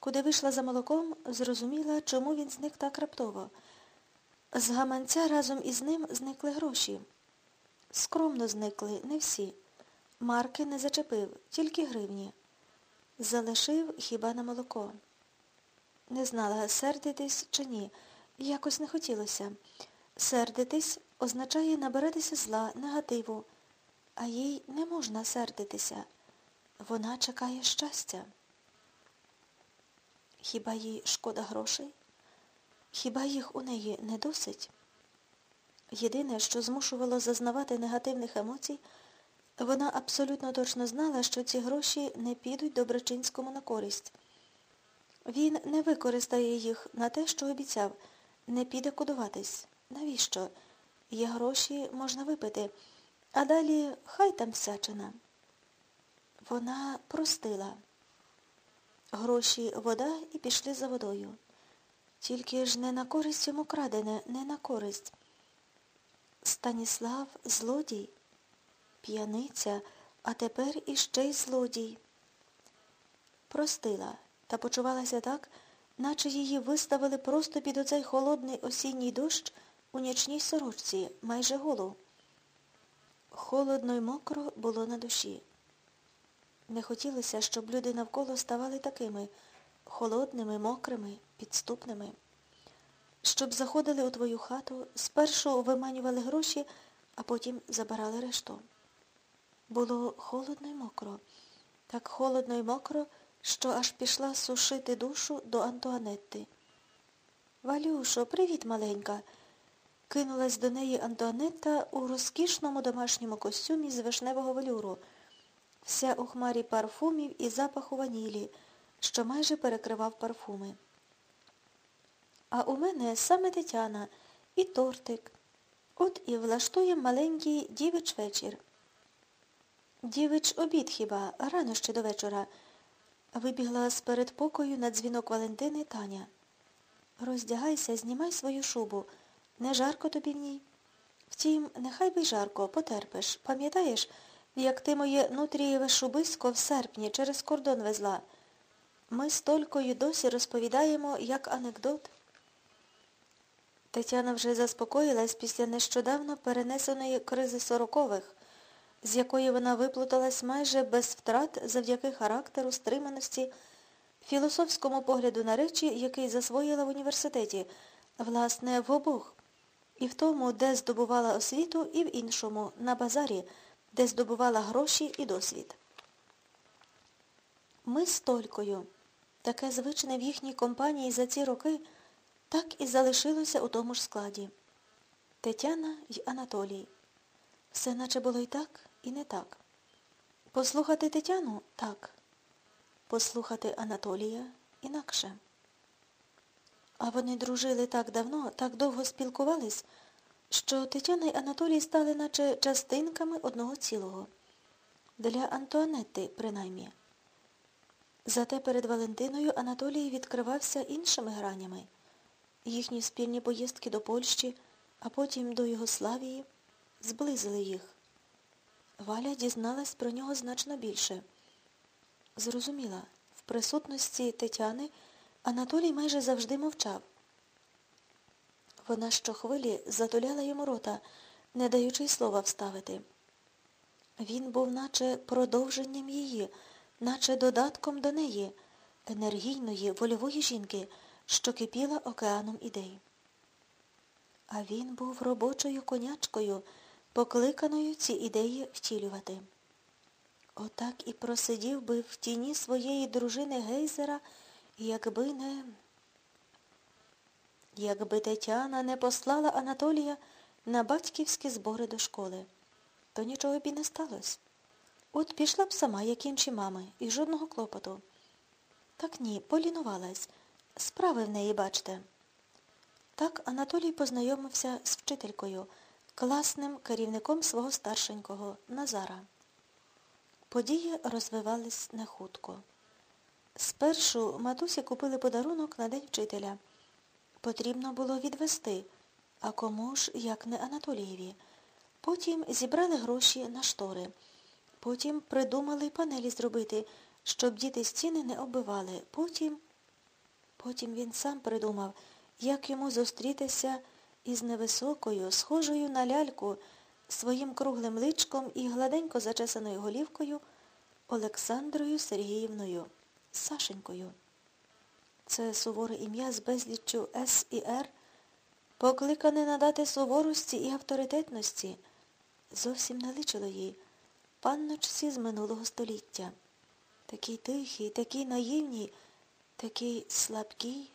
Куди вийшла за молоком, зрозуміла, чому він зник так раптово. З гаманця разом із ним зникли гроші. Скромно зникли, не всі. Марки не зачепив, тільки гривні. Залишив хіба на молоко. Не знала, сердитись чи ні. Якось не хотілося. Сердитись означає набиратися зла, негативу, а їй не можна сердитися. Вона чекає щастя. Хіба їй шкода грошей? Хіба їх у неї не досить? Єдине, що змушувало зазнавати негативних емоцій, вона абсолютно точно знала, що ці гроші не підуть Доброчинському на користь. Він не використає їх на те, що обіцяв, не піде кудуватись. Навіщо? Є гроші, можна випити, а далі хай там всячина. Вона простила. Гроші, вода і пішли за водою. Тільки ж не на користь йому крадене, не на користь. Станіслав злодій, п'яниця, а тепер іще й злодій. Простила та почувалася так, наче її виставили просто під оцей холодний осінній дощ у нічній сорочці, майже голу. Холодно й мокро було на душі. Не хотілося, щоб люди навколо ставали такими холодними, мокрими, підступними. Щоб заходили у твою хату, спершу виманювали гроші, а потім забирали решту. Було холодно й мокро, так холодно й мокро, що аж пішла сушити душу до Антуанетти. Валюшо, привіт, маленька. Кинулась до неї Антуанетта у розкішному домашньому костюмі з вишневого велюру, вся у хмарі парфумів і запаху ванілі, що майже перекривав парфуми. А у мене саме Тетяна і тортик. От і влаштуємо маленький дівич вечір. Дівич обід хіба, рано ще до вечора. Вибігла з передпокою на дзвінок Валентини Таня. Роздягайся, знімай свою шубу. Не жарко тобі в ній? Втім, нехай би жарко, потерпиш. Пам'ятаєш, як ти моє нутрієве шубисько в серпні через кордон везла? Ми з Толькою досі розповідаємо як анекдот. Тетяна вже заспокоїлась після нещодавно перенесеної кризи сорокових, з якої вона виплуталась майже без втрат завдяки характеру, стриманості, філософському погляду на речі, який засвоїла в університеті, власне, в обох, і в тому, де здобувала освіту, і в іншому, на базарі, де здобувала гроші і досвід. Ми з Толькою, таке звичне в їхній компанії за ці роки, так і залишилося у тому ж складі. Тетяна й Анатолій. Все наче було і так, і не так. Послухати Тетяну так. Послухати Анатолія інакше. А вони дружили так давно, так довго спілкувались, що Тетяна й Анатолій стали наче частинками одного цілого. Для Антуанетти, принаймні. Зате перед Валентиною Анатолій відкривався іншими гранями. Їхні спільні поїздки до Польщі, а потім до Югославії зблизили їх. Валя дізналась про нього значно більше. Зрозуміла, в присутності Тетяни Анатолій майже завжди мовчав. Вона щохвилі затуляла йому рота, не даючи й слова вставити. Він був наче продовженням її, наче додатком до неї, енергійної, вольової жінки, що кипіла океаном ідей. А він був робочою конячкою, покликаною ці ідеї втілювати. Отак і просидів би в тіні своєї дружини Гейзера, якби не... Якби Тетяна не послала Анатолія на батьківські збори до школи, то нічого б і не сталося. От пішла б сама, як інші мами, і жодного клопоту. Так ні, полінувалась. Справи в неї, бачте. Так Анатолій познайомився з вчителькою, класним керівником свого старшенького Назара. Події розвивались не хутко. Спершу матусі купили подарунок на день вчителя. Потрібно було відвести, а кому ж, як не Анатолієві. Потім зібрали гроші на штори. Потім придумали панелі зробити, щоб діти стіни не оббивали. Потім... Потім він сам придумав, як йому зустрітися із невисокою, схожою на ляльку, своїм круглим личком і гладенько зачесаною голівкою Олександрою Сергіївною, Сашенькою. Це суворе ім'я з безліччю С і Р, покликане надати суворості і авторитетності, зовсім не личило їй, панночці з минулого століття. Такий тихий, такий наївній, такий слабкий,